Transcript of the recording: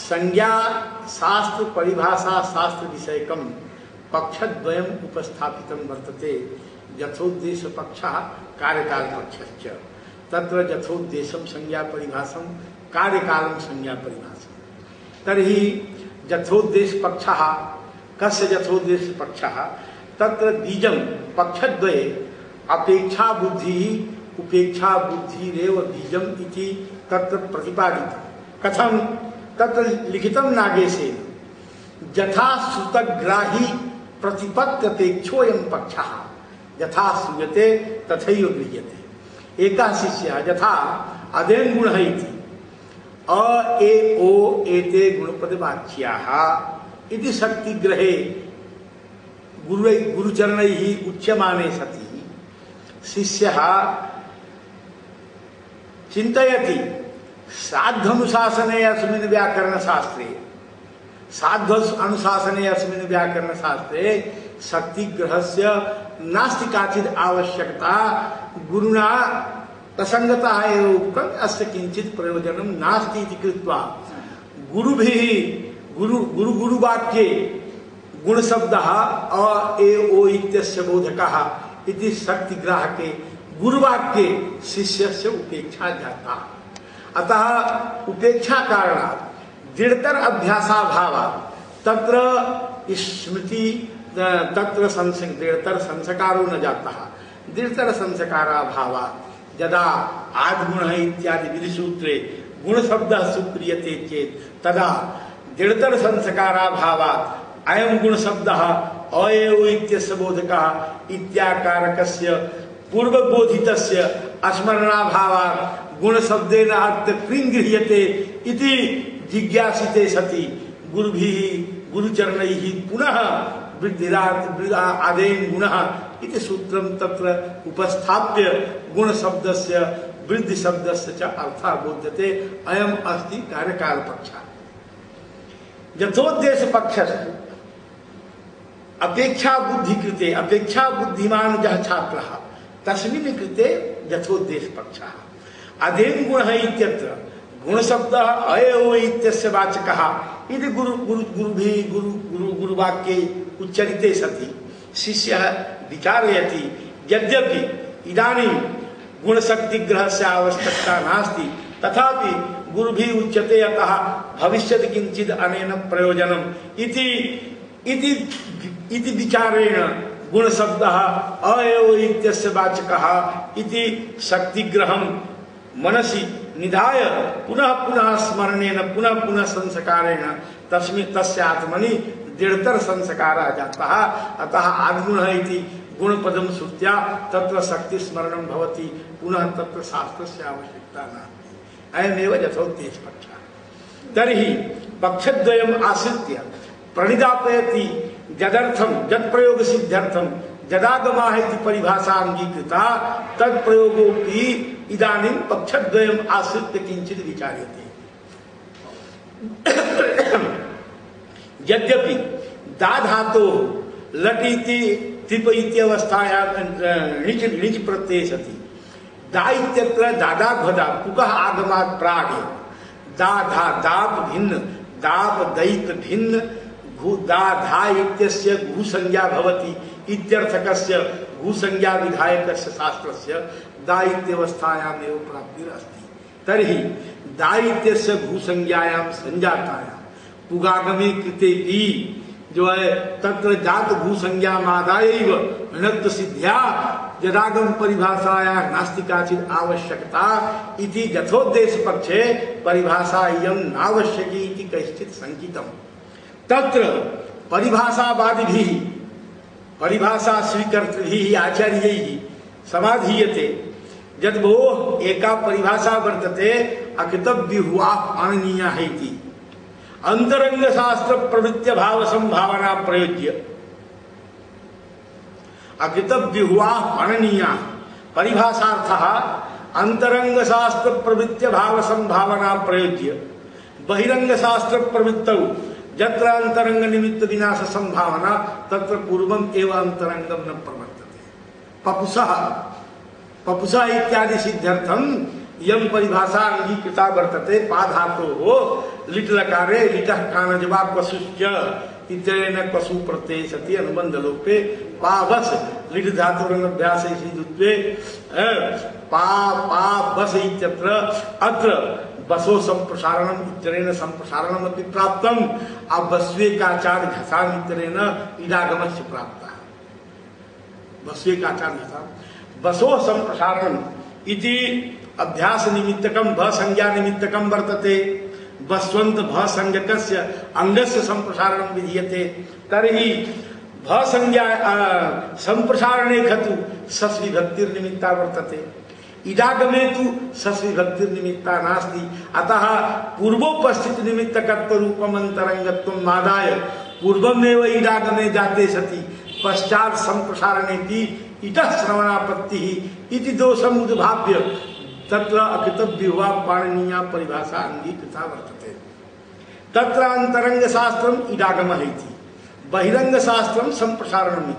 संज्ञा शास्त्र परिभाषा शास्त्र विषयकम पक्षद्वयम उपस्थापित वर्तते। यथोद्देश्य पक्ष कार्यकाल पक्ष तत्र यथोद्देश्यम संज्ञा परिभाषम कार्यकालम संज्ञा परिभाषम तरी यथोद्देश्य पक्ष, कस्य यथोद्देश्य पक्ष? तत्र बीजम पक्षद्वये अपेक्षा बुद्धि उपेक्षा बुद्धि रेव बीजम इति तत्र प्रतिपादित। कथम? तत्र लिखितम नागेशे यथा सुतग्राही प्रतिपत्त्यपेक्षोयम पक्ष। यथा सूयते तथा गृह्यते। एका शिष्य यथा अदेन गुण है अ, ए, ओ, एते गुणपदवाच्याः इति शक्तिग्रहे गुरु गुरुचरणैः उच्यमाने सति। शिष्यः चिन्तयति। साध्यनुशासने अस्मिन् व्याकरण शास्त्रे साध्य अनुशासने शास्त्रे शक्ति ग्रह से नास्ति काचिद आवश्यकता गुरुना प्रसंगता एव उक्तम् अस्य किंचित प्रयोजनं नास्ति कृत्वा। गुरुभिः, गुरु गुरु गुरुवाक्ये गुणशब्दः अ, ए, ओ इत्यस्य बोधकः इति शक्तिग्राहके गुरुवाक्ये शिष्यस्य उपेक्षा जाता। अतः उपेक्षा कारण दृढ़तर अभ्यासाभाव, तत्र स्मृति तत्र दृढ़तर संस्कारो न जाता। दृढ़तर संस्काराभाव, यदा आदगुण इत्यादि विधिसूत्रे गुण शब्द सुप्रियते चेत, तदा दृढ़तर संस्काराभाव अयम गुण शब्द, अयो इत्यस्य इत्याकारकस्य पूर्वबोधितस्य स्मरणाभावात् गुण शब्देन अर्थ क्रीं गृह्यते इति जिज्ञासिते सति। गुरुभिः गुरुचरणैः पुनः आदेन गुणः इति सूत्रं तत्र उपस्थाप्य गुण शब्दस्य वृद्धि शब्दस्य च अर्थ बोध्यते। अयम् अस्ति कार्यकाल पक्षः यथोद्देश्य पक्षः अपेक्षा बुद्धि कृते अपेक्षा बुद्धिमान जह छात्र तस्मिन् कृते यथोद्देश्य पक्षः अधीन गुण है इत्यत्र। गुण शब्द अयो इत्यस्य वाचकः। इति गुरु गुरु गुरु भी गुरु गुरु गुरु वाक्ये उच्चरिते सति। शिष्य विचारयति, यद्यपि इदानीं गुणशक्ति ग्रह से आवश्यकता नास्ति, तथापि गुरु भी उच्यते, अतः भविष्य किंचित अनेन प्रयोजनम। इति इति इति विचारेण गुण शब्द अयो इत्यस्य वाचकः इति शक्तिग्रहम मनसी निधाय पुनः पुनः स्मरणेन, पुनः पुनः संस्कारेण। तस्मिन् तस्य आत्मनि दृढ़तर संस्कार आ जाता। है अतः आगुण इति गुणपदम श्रुत्या तत्र शक्ति स्मरण भवति। पुनः तत्र शास्त्र से आवश्यकता नास्ति। अयमेव यथोद्देश पक्ष तरी पक्षद्वयम् आश्रित्य प्रणिदापयति जदर्थम जद प्रयोग सिद्ध्यर्थम जदागमा परिभाषा अंगीकृता तद प्रयोगोपि इदानीं पक्षद्वयम् आश्रित्य किंचित विचार्यते। यद्यपि दा धातो लटीति णिच णिच प्रत्यय दा इत्यत्र आगमात् प्राग्। दा धा दाप भिन्न, दाप दैत भिन्न घु दा धा इत्यस्य घु संज्ञा भवति इत्यर्थकस्य घु संज्ञा विधायकस्य शास्त्रस्य दायित्वस्थायामेव प्राप्तिरस्ति। तर्हि दायित्य भूसंज्ञायाम संजातायाम पुगागमे कृते भी जो है तत्र जात भूसंज्ञा मादाय नक्त सिद्ध्या जदागम परिभाषाया नास्तिकाचित आवश्यकता इति यथोद्देश पक्षे परिभाषा इयम नावश्यकी इति कश्चित संकितम तत्र परिभाषावादि भी परिभाषा स्वीकर्तृ भी आचार्य समाधीयते। जद वो एका परिभाषा वर्तते, अकृतव्य हुआ अननीय है अंतरंग शास्त्र प्रवृत्ति भाव संभावना प्रयोज्य। अकृतव्य हुआ अननीय परिभाषार्थ अंतरंग शास्त्र प्रवृत्ति भाव संभावना प्रयोज्य। बहिरंग शास्त्र प्रवृत्त जत्र अंतरंग निमित्त विनाश संभावना, तत्र पूर्वम एवं अंतरंगम न प्रवर्तते। पपुषा पपुषा इत्यादि सिद्ध्यर्थम यम परिभाषा अंगीकृता वर्तते, पाधातो हो लिट लकारे लिट कानजवा क्वसुश्च इतरेण पशु प्रत्यय सति अनुबंध लोपे पावस लिट धातु अभ्यास इसी दुत्वे पा पा बस इत्यत्र अत्र बसो संप्रसारणम इतरेण संप्रसारणम अपि प्राप्तम। अब बस्वे का चार घसान इतरेण इडागमस्य प्राप्त। बस्वे का चार घसान। बसो संप्रसारण इति अभ्यास निमित्तकम भ संज्ञा निमित्तकम वर्तते। बस्वंत भ संज्ञकस्य अंगस्य संप्रसारण विधीयते। तर्हि भ संज्ञा संप्रसारणे खतु सस् विभक्तिर्निमित्ता वर्तते। इडागमे तो सस्विभक्ति निमित्ता नास्ति अतः पूर्वोपस्थित निमित्त रूपम अंतरंगत्व मादाय, पूर्वमेव इडागमे जाते सति, पश्चात संप्रसारणे की इत श्रवणापत्ति इति दोषम उद्भाव्य तत्र अकितव्य हुआ पाणनीय परिभाषा अंगीकृता वर्तते। तत्र अंतरंग शास्त्रम इडागम है बहिरंग शास्त्रम संप्रसारणम